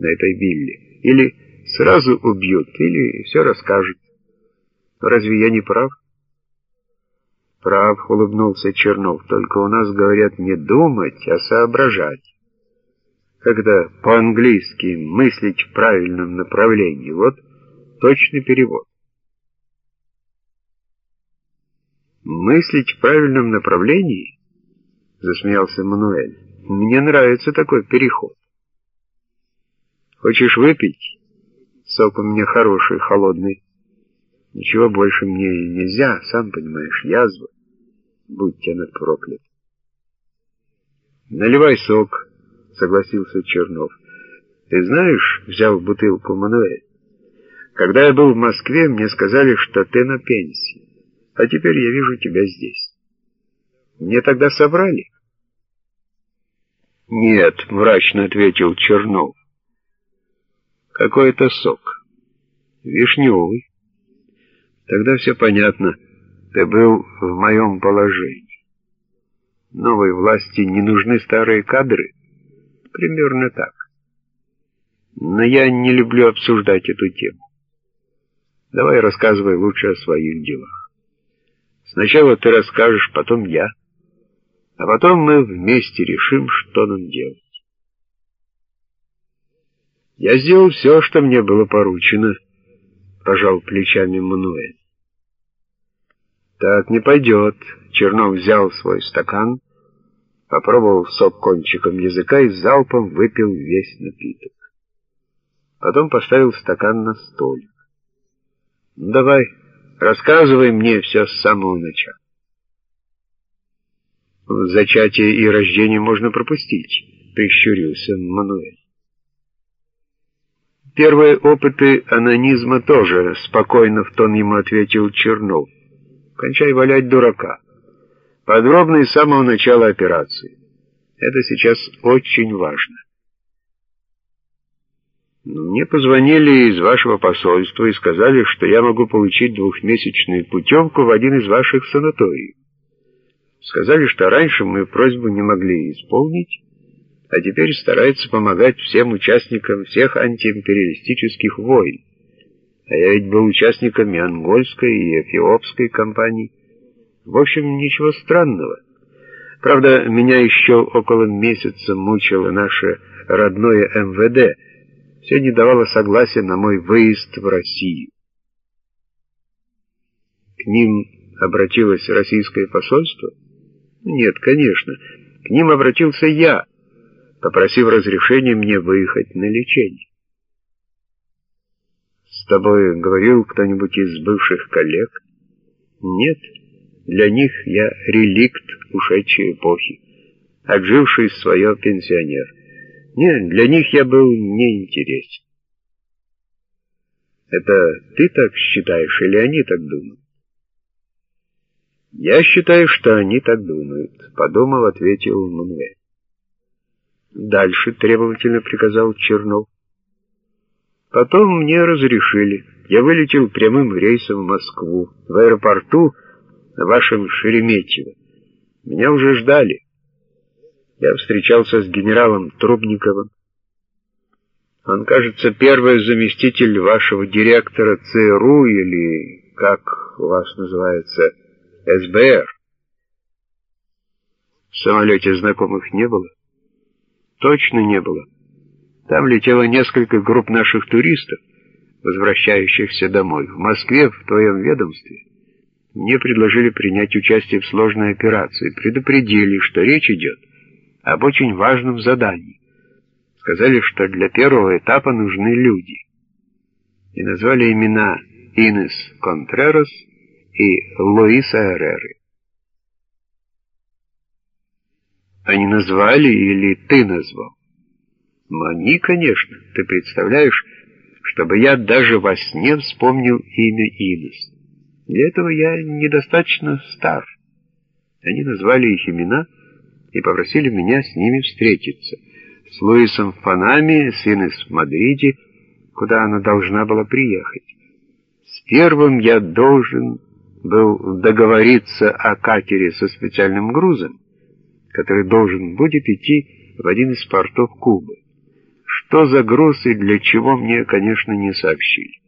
на этой вилле. Или сразу убьют, или все расскажут. Разве я не прав? Прав, улыбнулся Чернов, только у нас говорят не думать, а соображать. Когда по-английски мыслить в правильном направлении, вот точный перевод. «Мыслить в правильном направлении?» — засмеялся Мануэль. «Мне нравится такой переход. Хочешь выпить? Сок у меня хороший, холодный. Ничего больше мне нельзя, сам понимаешь, язва. Будь она проклят. Наливай сок, согласился Чернов. Ты знаешь, взял бутылку Мануэль, когда я был в Москве, мне сказали, что ты на пенсии, а теперь я вижу тебя здесь. Мне тогда собрали? Нет, мрачно ответил Чернов. Какой это сок? Вишневый. Тогда все понятно. Ты был в моем положении. Новой власти не нужны старые кадры? Примерно так. Но я не люблю обсуждать эту тему. Давай рассказывай лучше о своих делах. Сначала ты расскажешь, потом я. А потом мы вместе решим, что нам делать. Я сделал все, что мне было поручено, пожал плечами Мануэль. Так не пойдет. Чернов взял свой стакан, попробовал сок кончиком языка и залпом выпил весь напиток. Потом поставил стакан на столик. Ну, давай, рассказывай мне все с самого начала. Зачатие и рождение можно пропустить, прищурился Мануэль. Первые опыты анонизма тоже, спокойно в тон ему ответил Чернов. Кончай валять дурака. Подробно с самого начала операции. Это сейчас очень важно. Мне позвонили из вашего посольства и сказали, что я могу получить двухмесячную путевку в один из ваших санаториев. Сказали, что раньше мы просьбу не могли исполнить, а теперь старается помогать всем участникам всех антиимпериалистических войн. А я ведь был участником и ангольской, и эфиопской кампаний. В общем, ничего странного. Правда, меня еще около месяца мучило наше родное МВД. Все не давало согласия на мой выезд в Россию. К ним обратилось российское посольство? Нет, конечно. К ним обратился я, попросив разрешения мне выехать на лечение. С тобой говорил кто-нибудь из бывших коллег? Нет, для них я реликт ушедшей эпохи, отживший свое пенсионер. Нет, для них я был неинтересен. Это ты так считаешь или они так думают? Я считаю, что они так думают, подумал, ответил Мануэль. Дальше требовательно приказал Чернов. Потом мне разрешили. Я вылетел прямым рейсом в Москву, в аэропорту на вашем Шереметьево. Меня уже ждали. Я встречался с генералом Трубниковым. Он, кажется, первый заместитель вашего директора ЦРУ или, как у вас называется, СБР. В самолете знакомых не было? Точно не было. Там летело несколько групп наших туристов, возвращающихся домой. В Москве, в твоем ведомстве, мне предложили принять участие в сложной операции, предупредили, что речь идет об очень важном задании. Сказали, что для первого этапа нужны люди. И назвали имена Инес Контрерос и Луиса Эреры. Они назвали или ты назвал? Ну, они, конечно. Ты представляешь, чтобы я даже во сне вспомнил имя Инес. Для этого я недостаточно стар. Они назвали их имена и попросили меня с ними встретиться. С Луисом в Панаме, с Инес в Мадриде, куда она должна была приехать. С первым я должен был договориться о катере со специальным грузом, который должен будет идти в один из портов Кубы. Что за груз и для чего мне, конечно, не сообщили.